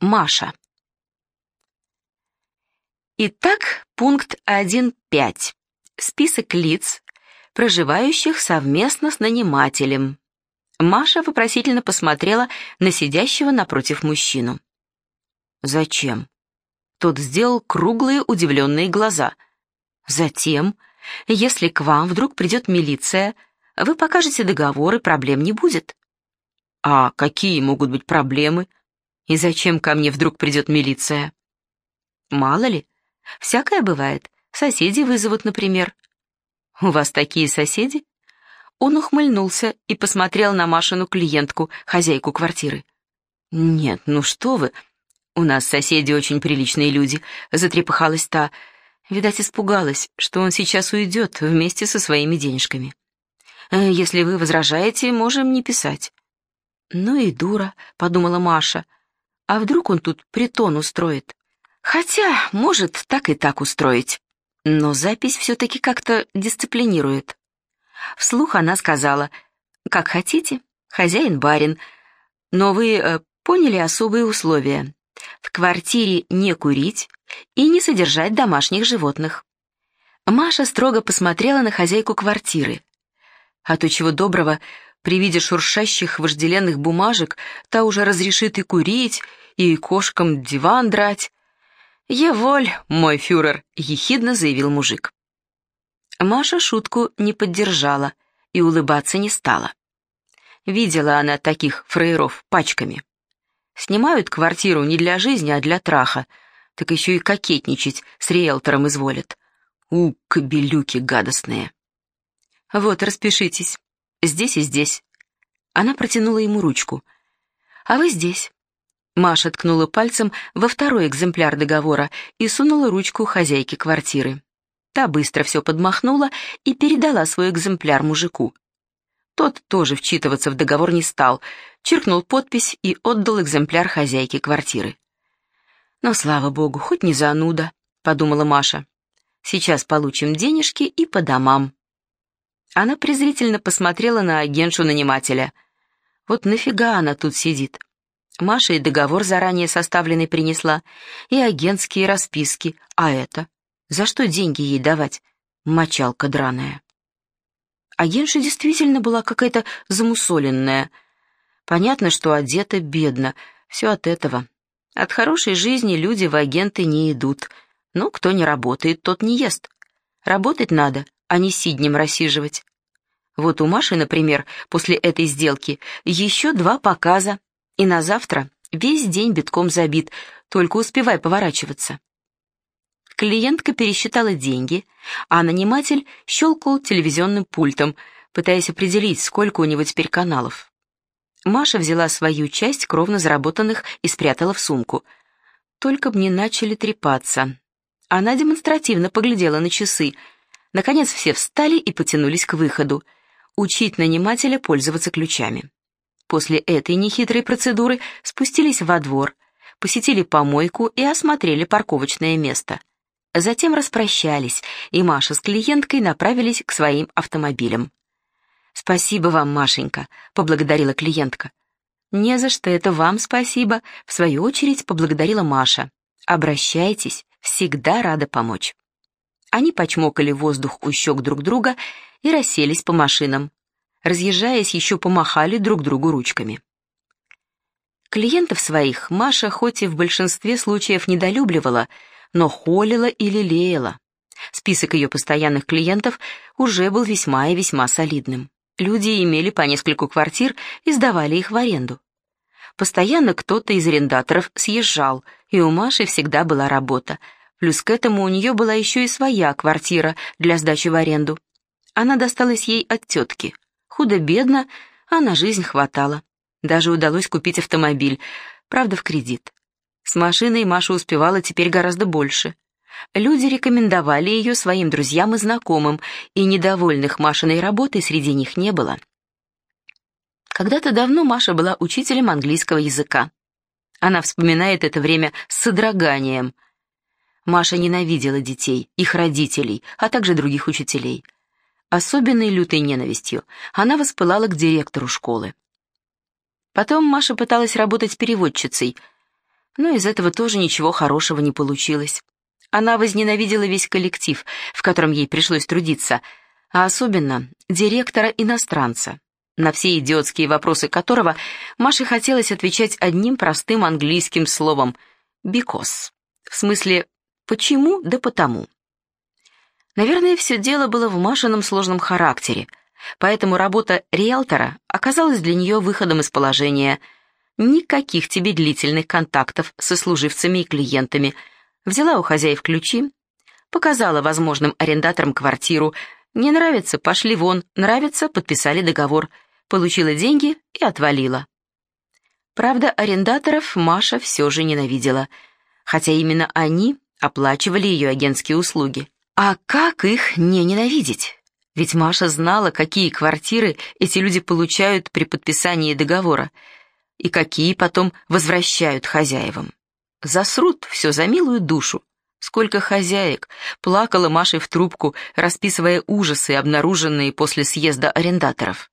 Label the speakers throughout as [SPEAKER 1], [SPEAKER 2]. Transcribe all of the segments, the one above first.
[SPEAKER 1] Маша. Итак, пункт 1.5. Список лиц, проживающих совместно с нанимателем. Маша вопросительно посмотрела на сидящего напротив мужчину. «Зачем?» Тот сделал круглые удивленные глаза. «Затем, если к вам вдруг придет милиция, вы покажете договор, и проблем не будет». «А какие могут быть проблемы? И зачем ко мне вдруг придет милиция?» «Мало ли, всякое бывает. Соседи вызовут, например». «У вас такие соседи?» Он ухмыльнулся и посмотрел на Машину клиентку, хозяйку квартиры. «Нет, ну что вы, у нас соседи очень приличные люди», — затрепыхалась та. Видать, испугалась, что он сейчас уйдет вместе со своими денежками. «Э, «Если вы возражаете, можем не писать». «Ну и дура», — подумала Маша. «А вдруг он тут притон устроит?» «Хотя, может, так и так устроить». Но запись все-таки как-то дисциплинирует. Вслух она сказала, «Как хотите, хозяин-барин, но вы э, поняли особые условия. В квартире не курить и не содержать домашних животных». Маша строго посмотрела на хозяйку квартиры. А то чего доброго, при виде шуршащих вожделенных бумажек, та уже разрешит и курить, и кошкам диван драть. «Еволь, мой фюрер», — ехидно заявил мужик. Маша шутку не поддержала и улыбаться не стала. Видела она таких фраеров пачками. Снимают квартиру не для жизни, а для траха, так еще и кокетничать с риэлтором изволят. У, кобелюки гадостные. Вот, распишитесь. Здесь и здесь. Она протянула ему ручку. А вы здесь. Маша ткнула пальцем во второй экземпляр договора и сунула ручку хозяйке квартиры. Та быстро все подмахнула и передала свой экземпляр мужику. Тот тоже вчитываться в договор не стал, черкнул подпись и отдал экземпляр хозяйке квартиры. «Но, слава богу, хоть не зануда», — подумала Маша. «Сейчас получим денежки и по домам». Она презрительно посмотрела на агентшу-нанимателя. «Вот нафига она тут сидит?» Маша и договор заранее составленный принесла, и агентские расписки, а это? За что деньги ей давать? Мочалка драная. А Генша действительно была какая-то замусоленная. Понятно, что одета бедно, все от этого. От хорошей жизни люди в агенты не идут. Но кто не работает, тот не ест. Работать надо, а не сиднем рассиживать. Вот у Маши, например, после этой сделки еще два показа, и на завтра весь день битком забит, только успевай поворачиваться. Клиентка пересчитала деньги, а наниматель щелкал телевизионным пультом, пытаясь определить, сколько у него теперь каналов. Маша взяла свою часть кровно заработанных и спрятала в сумку. Только б не начали трепаться. Она демонстративно поглядела на часы. Наконец все встали и потянулись к выходу. Учить нанимателя пользоваться ключами. После этой нехитрой процедуры спустились во двор, посетили помойку и осмотрели парковочное место. Затем распрощались, и Маша с клиенткой направились к своим автомобилям. «Спасибо вам, Машенька», — поблагодарила клиентка. «Не за что, это вам спасибо», — в свою очередь поблагодарила Маша. «Обращайтесь, всегда рада помочь». Они почмокали воздух у щек друг друга и расселись по машинам. Разъезжаясь, еще помахали друг другу ручками. Клиентов своих Маша хоть и в большинстве случаев недолюбливала, но холила и лелеяла. Список ее постоянных клиентов уже был весьма и весьма солидным. Люди имели по нескольку квартир и сдавали их в аренду. Постоянно кто-то из арендаторов съезжал, и у Маши всегда была работа. Плюс к этому у нее была еще и своя квартира для сдачи в аренду. Она досталась ей от тетки. Худо-бедно, а на жизнь хватало. Даже удалось купить автомобиль, правда, в кредит. С машиной Маша успевала теперь гораздо больше. Люди рекомендовали ее своим друзьям и знакомым, и недовольных Машиной работой среди них не было. Когда-то давно Маша была учителем английского языка. Она вспоминает это время с содроганием. Маша ненавидела детей, их родителей, а также других учителей. Особенной лютой ненавистью она воспылала к директору школы. Потом Маша пыталась работать переводчицей — Но из этого тоже ничего хорошего не получилось. Она возненавидела весь коллектив, в котором ей пришлось трудиться, а особенно директора-иностранца, на все идиотские вопросы которого Маше хотелось отвечать одним простым английским словом «because», в смысле «почему да потому». Наверное, все дело было в Машином сложном характере, поэтому работа риэлтора оказалась для нее выходом из положения – Никаких тебе длительных контактов со служивцами и клиентами. Взяла у хозяев ключи, показала возможным арендаторам квартиру. Не нравится, пошли вон, нравится, подписали договор. Получила деньги и отвалила. Правда, арендаторов Маша все же ненавидела, хотя именно они оплачивали ее агентские услуги. А как их не ненавидеть? Ведь Маша знала, какие квартиры эти люди получают при подписании договора — и какие потом возвращают хозяевам. Засрут все за милую душу. Сколько хозяек плакала Маша в трубку, расписывая ужасы, обнаруженные после съезда арендаторов.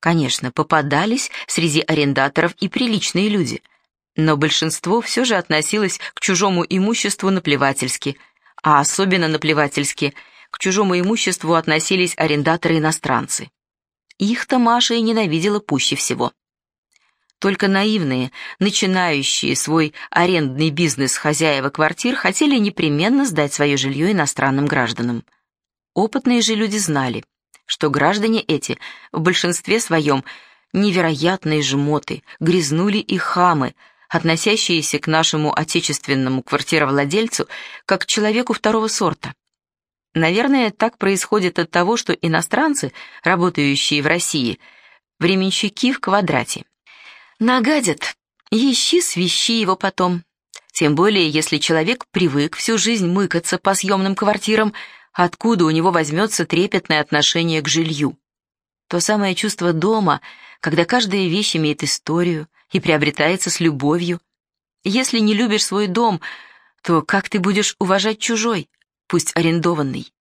[SPEAKER 1] Конечно, попадались среди арендаторов и приличные люди, но большинство все же относилось к чужому имуществу наплевательски, а особенно наплевательски к чужому имуществу относились арендаторы-иностранцы. Их-то Маша и ненавидела пуще всего. Только наивные, начинающие свой арендный бизнес хозяева квартир хотели непременно сдать свое жилье иностранным гражданам. Опытные же люди знали, что граждане эти в большинстве своем невероятные жмоты, грязнули и хамы, относящиеся к нашему отечественному квартировладельцу как к человеку второго сорта. Наверное, так происходит от того, что иностранцы, работающие в России, временщики в квадрате. Нагадят, ищи, свищи его потом. Тем более, если человек привык всю жизнь мыкаться по съемным квартирам, откуда у него возьмется трепетное отношение к жилью. То самое чувство дома, когда каждая вещь имеет историю и приобретается с любовью. Если не любишь свой дом, то как ты будешь уважать чужой, пусть арендованный?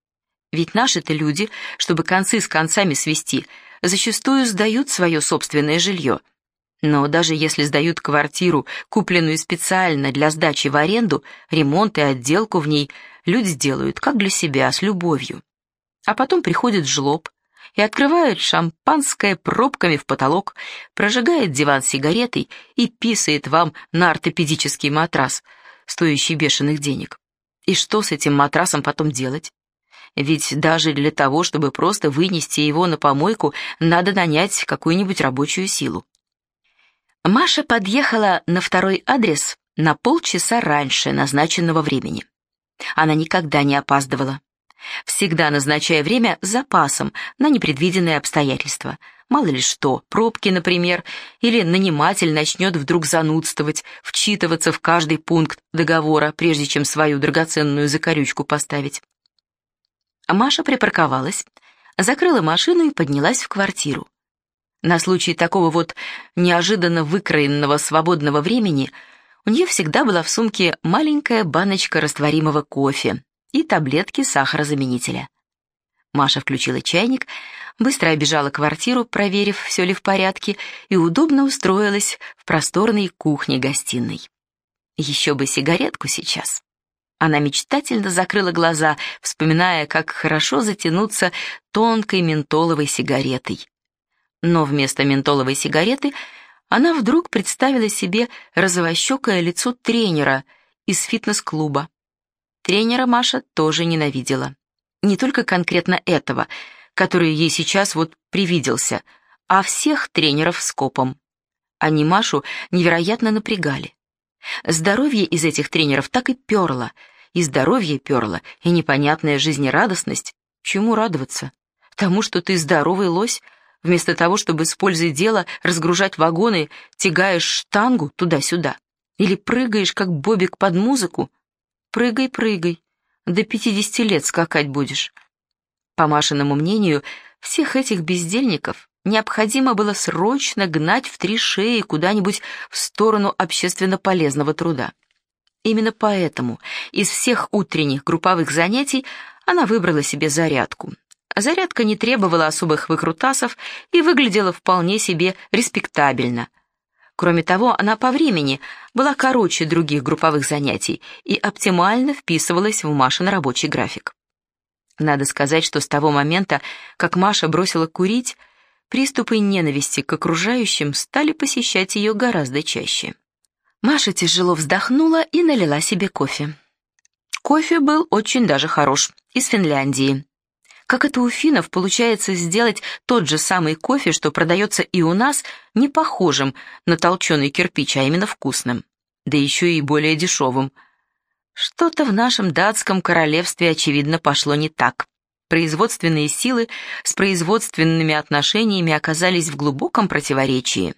[SPEAKER 1] Ведь наши-то люди, чтобы концы с концами свести, зачастую сдают свое собственное жилье — но даже если сдают квартиру, купленную специально для сдачи в аренду, ремонт и отделку в ней люди делают как для себя, с любовью. А потом приходит жлоб и открывает шампанское пробками в потолок, прожигает диван сигаретой и писает вам на ортопедический матрас, стоящий бешеных денег. И что с этим матрасом потом делать? Ведь даже для того, чтобы просто вынести его на помойку, надо нанять какую-нибудь рабочую силу. Маша подъехала на второй адрес на полчаса раньше назначенного времени. Она никогда не опаздывала. Всегда назначая время с запасом на непредвиденные обстоятельства. Мало ли что, пробки, например, или наниматель начнет вдруг занудствовать, вчитываться в каждый пункт договора, прежде чем свою драгоценную закорючку поставить. Маша припарковалась, закрыла машину и поднялась в квартиру. На случай такого вот неожиданно выкроенного свободного времени у нее всегда была в сумке маленькая баночка растворимого кофе и таблетки сахарозаменителя. Маша включила чайник, быстро обежала квартиру, проверив, все ли в порядке, и удобно устроилась в просторной кухне-гостиной. Еще бы сигаретку сейчас. Она мечтательно закрыла глаза, вспоминая, как хорошо затянуться тонкой ментоловой сигаретой но вместо ментоловой сигареты она вдруг представила себе розовощекое лицо тренера из фитнес-клуба. Тренера Маша тоже ненавидела. Не только конкретно этого, который ей сейчас вот привиделся, а всех тренеров с копом. Они Машу невероятно напрягали. Здоровье из этих тренеров так и перло, и здоровье перло, и непонятная жизнерадостность. Чему радоваться? Тому, что ты здоровый лось — Вместо того, чтобы с пользой дела разгружать вагоны, тягаешь штангу туда-сюда. Или прыгаешь, как бобик под музыку. Прыгай, прыгай. До пятидесяти лет скакать будешь. По Машиному мнению, всех этих бездельников необходимо было срочно гнать в три шеи куда-нибудь в сторону общественно полезного труда. Именно поэтому из всех утренних групповых занятий она выбрала себе зарядку, Зарядка не требовала особых выкрутасов и выглядела вполне себе респектабельно. Кроме того, она по времени была короче других групповых занятий и оптимально вписывалась в Машин рабочий график. Надо сказать, что с того момента, как Маша бросила курить, приступы ненависти к окружающим стали посещать ее гораздо чаще. Маша тяжело вздохнула и налила себе кофе. Кофе был очень даже хорош, из Финляндии. Как это у финнов получается сделать тот же самый кофе, что продается и у нас, не похожим на толченый кирпич, а именно вкусным, да еще и более дешевым. Что-то в нашем датском королевстве, очевидно, пошло не так. Производственные силы с производственными отношениями оказались в глубоком противоречии.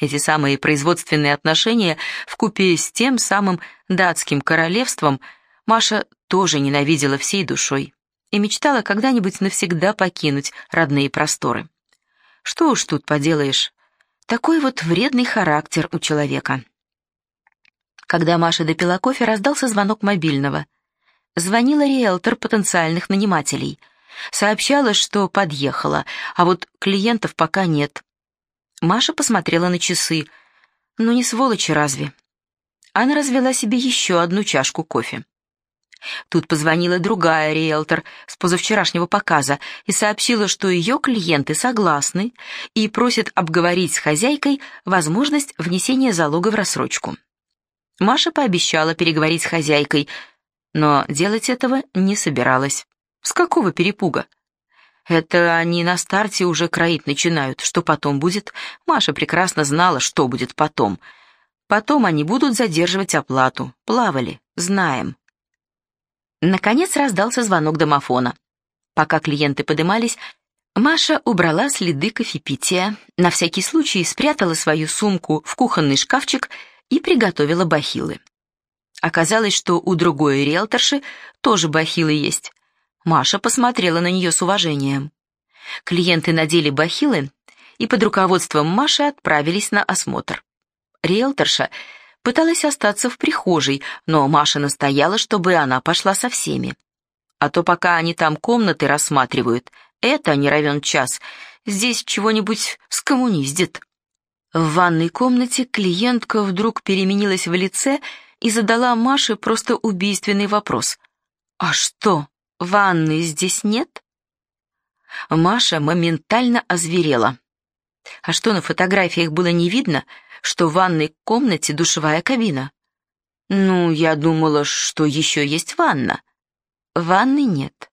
[SPEAKER 1] Эти самые производственные отношения вкупе с тем самым датским королевством Маша тоже ненавидела всей душой и мечтала когда-нибудь навсегда покинуть родные просторы. Что уж тут поделаешь, такой вот вредный характер у человека. Когда Маша допила кофе, раздался звонок мобильного. Звонила риэлтор потенциальных нанимателей. Сообщала, что подъехала, а вот клиентов пока нет. Маша посмотрела на часы. Ну не сволочи разве? Она развела себе еще одну чашку кофе. Тут позвонила другая риэлтор с позавчерашнего показа и сообщила, что ее клиенты согласны и просят обговорить с хозяйкой возможность внесения залога в рассрочку. Маша пообещала переговорить с хозяйкой, но делать этого не собиралась. С какого перепуга? Это они на старте уже кроить начинают. Что потом будет? Маша прекрасно знала, что будет потом. Потом они будут задерживать оплату. Плавали, знаем. Наконец раздался звонок домофона. Пока клиенты подымались, Маша убрала следы кофепития, на всякий случай спрятала свою сумку в кухонный шкафчик и приготовила бахилы. Оказалось, что у другой риэлторши тоже бахилы есть. Маша посмотрела на нее с уважением. Клиенты надели бахилы и под руководством Маши отправились на осмотр. Риэлторша пыталась остаться в прихожей, но Маша настояла, чтобы она пошла со всеми. А то пока они там комнаты рассматривают, это не равен час, здесь чего-нибудь скоммуниздит. В ванной комнате клиентка вдруг переменилась в лице и задала Маше просто убийственный вопрос. «А что, ванны здесь нет?» Маша моментально озверела. А что на фотографиях было не видно, что в ванной комнате душевая кабина? Ну, я думала, что еще есть ванна. Ванны нет.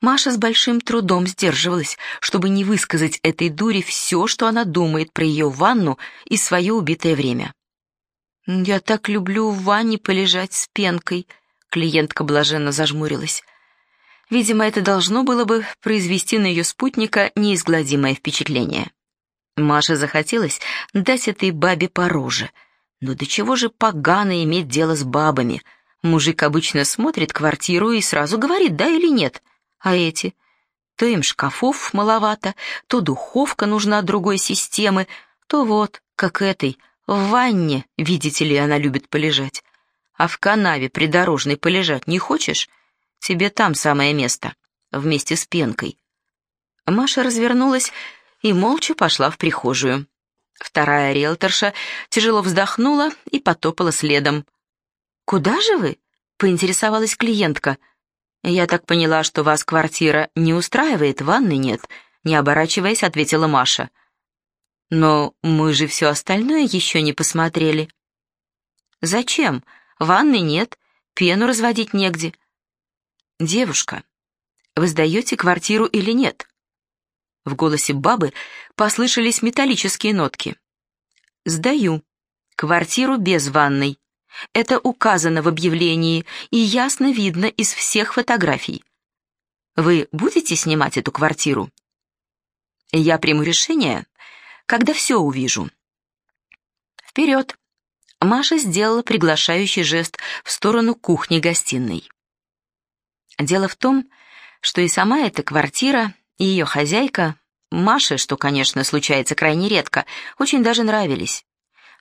[SPEAKER 1] Маша с большим трудом сдерживалась, чтобы не высказать этой дуре все, что она думает про ее ванну и свое убитое время. «Я так люблю в ванне полежать с пенкой», — клиентка блаженно зажмурилась. Видимо, это должно было бы произвести на ее спутника неизгладимое впечатление. Маше захотелось дать этой бабе по роже. Но до чего же погано иметь дело с бабами? Мужик обычно смотрит квартиру и сразу говорит, да или нет. А эти? То им шкафов маловато, то духовка нужна другой системы, то вот, как этой, в ванне, видите ли, она любит полежать. А в канаве придорожной полежать не хочешь? Тебе там самое место, вместе с пенкой. Маша развернулась и молча пошла в прихожую. Вторая риэлторша тяжело вздохнула и потопала следом. «Куда же вы?» — поинтересовалась клиентка — «Я так поняла, что вас квартира не устраивает, ванны нет», — не оборачиваясь, ответила Маша. «Но мы же все остальное еще не посмотрели». «Зачем? Ванны нет, пену разводить негде». «Девушка, вы сдаете квартиру или нет?» В голосе бабы послышались металлические нотки. «Сдаю. Квартиру без ванной. Это указано в объявлении и ясно видно из всех фотографий. Вы будете снимать эту квартиру? Я приму решение, когда все увижу. Вперед. Маша сделала приглашающий жест в сторону кухни-гостиной. Дело в том, что и сама эта квартира, и ее хозяйка, Маше, что, конечно, случается крайне редко, очень даже нравились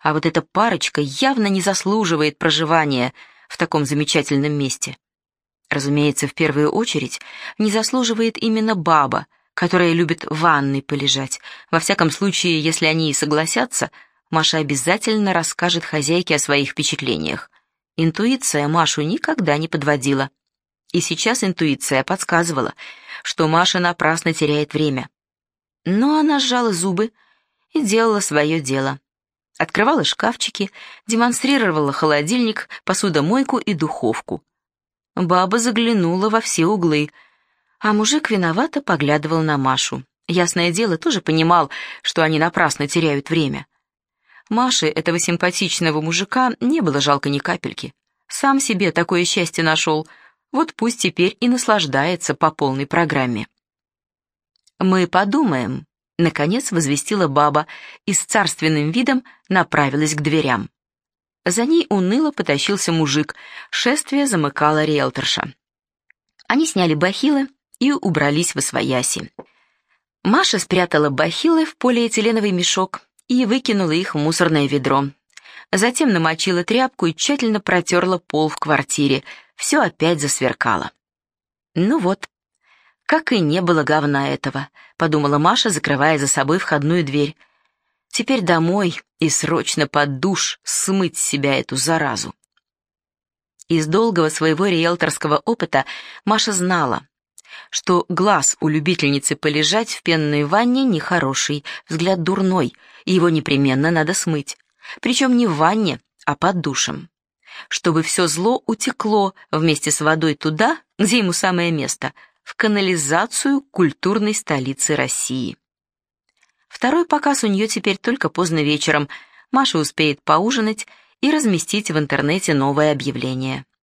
[SPEAKER 1] а вот эта парочка явно не заслуживает проживания в таком замечательном месте. Разумеется, в первую очередь не заслуживает именно баба, которая любит в ванной полежать. Во всяком случае, если они и согласятся, Маша обязательно расскажет хозяйке о своих впечатлениях. Интуиция Машу никогда не подводила. И сейчас интуиция подсказывала, что Маша напрасно теряет время. Но она сжала зубы и делала свое дело. Открывала шкафчики, демонстрировала холодильник, посудомойку и духовку. Баба заглянула во все углы, а мужик виновато поглядывал на Машу. Ясное дело, тоже понимал, что они напрасно теряют время. Маше, этого симпатичного мужика, не было жалко ни капельки. Сам себе такое счастье нашел, вот пусть теперь и наслаждается по полной программе. «Мы подумаем», — наконец возвестила баба и с царственным видом направилась к дверям. За ней уныло потащился мужик, шествие замыкала риэлторша. Они сняли бахилы и убрались в освояси. Маша спрятала бахилы в полиэтиленовый мешок и выкинула их в мусорное ведро. Затем намочила тряпку и тщательно протерла пол в квартире. Все опять засверкало. «Ну вот, как и не было говна этого», — подумала Маша, закрывая за собой входную дверь. «Теперь домой и срочно под душ смыть с себя эту заразу». Из долгого своего риэлторского опыта Маша знала, что глаз у любительницы полежать в пенной ванне нехороший, взгляд дурной, и его непременно надо смыть. Причем не в ванне, а под душем. Чтобы все зло утекло вместе с водой туда, где ему самое место, в канализацию культурной столицы России. Второй показ у нее теперь только поздно вечером. Маша успеет поужинать и разместить в интернете новое объявление.